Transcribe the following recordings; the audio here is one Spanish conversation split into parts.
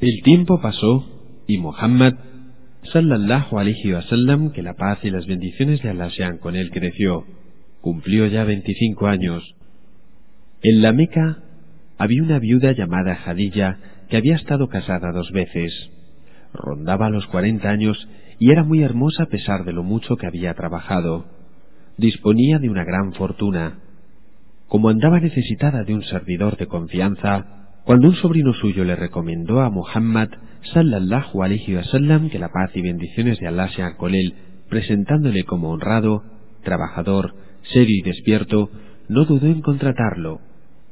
El tiempo pasó y Muhammad sallallahu alaihi wasallam, que la paz y las bendiciones de Allah sean con él, creció. Cumplió ya 25 años. En la Meca había una viuda llamada Jadilla que había estado casada dos veces. Rondaba los 40 años y era muy hermosa a pesar de lo mucho que había trabajado. Disponía de una gran fortuna. Como andaba necesitada de un servidor de confianza, cuando un sobrino suyo le recomendó a Muhammad sallallahu alaihi wasallam que la paz y bendiciones de Allah sean con él, presentándole como honrado, trabajador, serio y despierto, no dudó en contratarlo.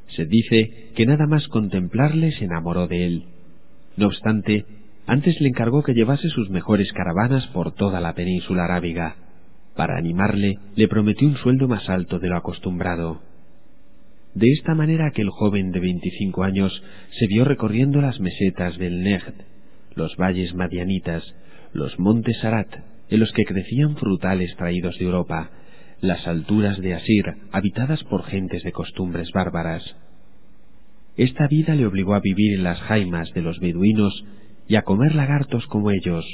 Se dice que nada más contemplarle se enamoró de él. No obstante, antes le encargó que llevase sus mejores caravanas por toda la península arábiga. Para animarle, le prometió un sueldo más alto de lo acostumbrado. De esta manera aquel joven de veinticinco años se vio recorriendo las mesetas del Nejd, los valles madianitas, los montes Arat, en los que crecían frutales traídos de Europa, las alturas de Asir, habitadas por gentes de costumbres bárbaras. Esta vida le obligó a vivir en las jaimas de los beduinos y a comer lagartos como ellos.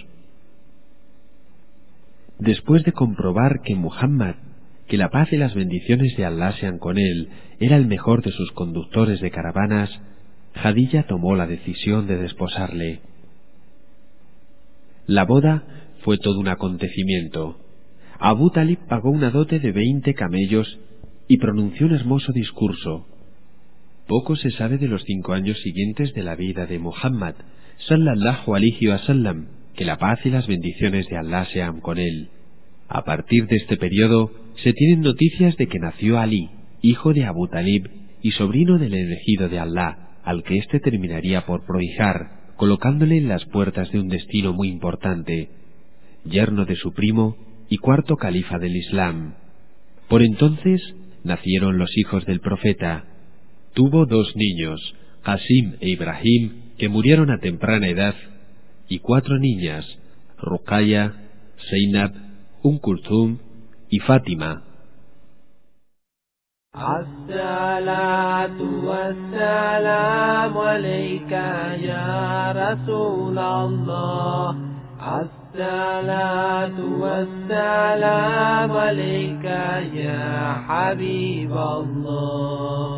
Después de comprobar que Muhammad que la paz y las bendiciones de Allah sean con él, era el mejor de sus conductores de caravanas, Jadilla tomó la decisión de desposarle. La boda fue todo un acontecimiento. Abu Talib pagó una dote de veinte camellos y pronunció un hermoso discurso. Poco se sabe de los cinco años siguientes de la vida de Muhammad, sallallahu alaihi wasallam, que la paz y las bendiciones de Allah sean con él. A partir de este periodo se tienen noticias de que nació Ali, hijo de Abu Talib y sobrino del elegido de Allah, al que éste terminaría por prohijar, colocándole en las puertas de un destino muy importante, yerno de su primo y cuarto califa del Islam. Por entonces nacieron los hijos del profeta. Tuvo dos niños, Qasim e Ibrahim, que murieron a temprana edad, y cuatro niñas, Ruqaya, Seinab, Un Kulthum y Fátima. الصلاة والسلام عليك يا رسول الله الصلاة والسلام عليك يا حبيب الله